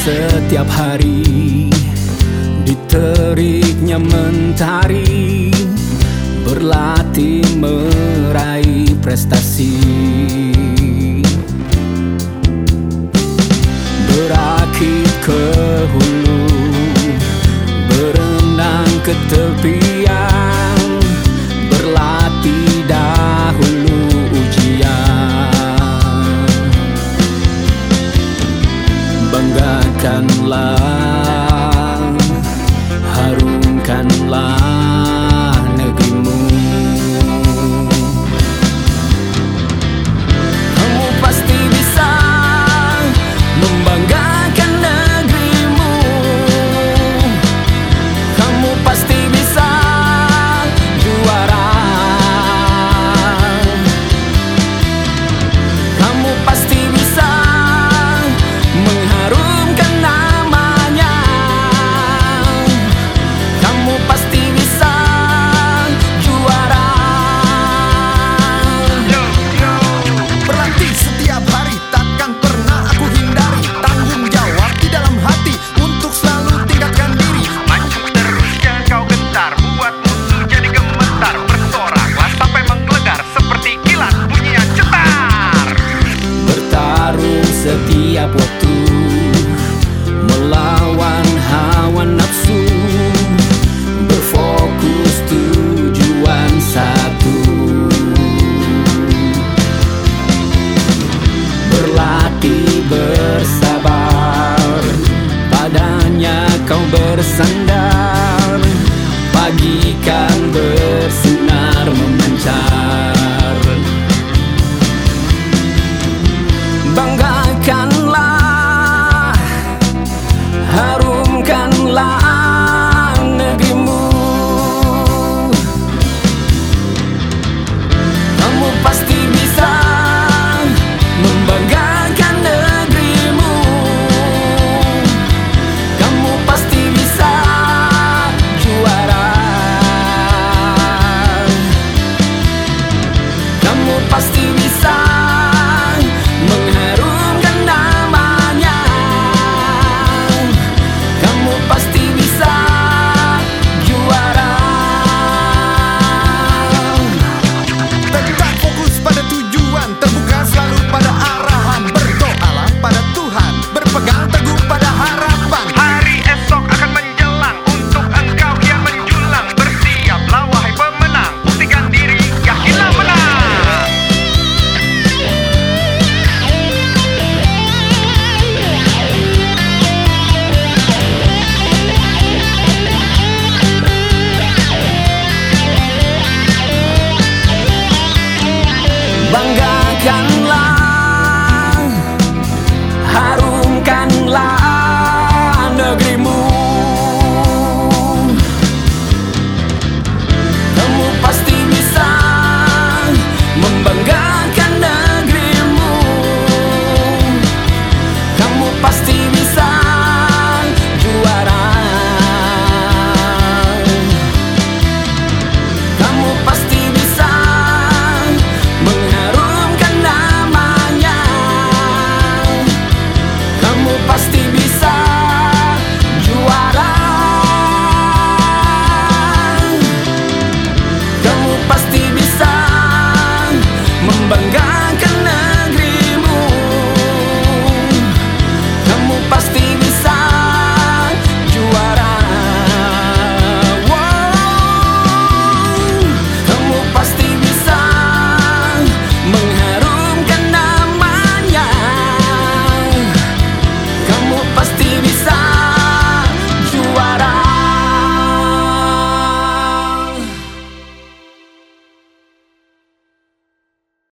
setiap hari. Di teriknya mentari Berlatih meraih prestasi. Berakit ke hulu Berenang ke tepi. setiap waktu Melawan hawa nafsu. Berfokus tujuan satu. Berlatih bersabar. Padanya kau bersandar. Bagikan ber lie.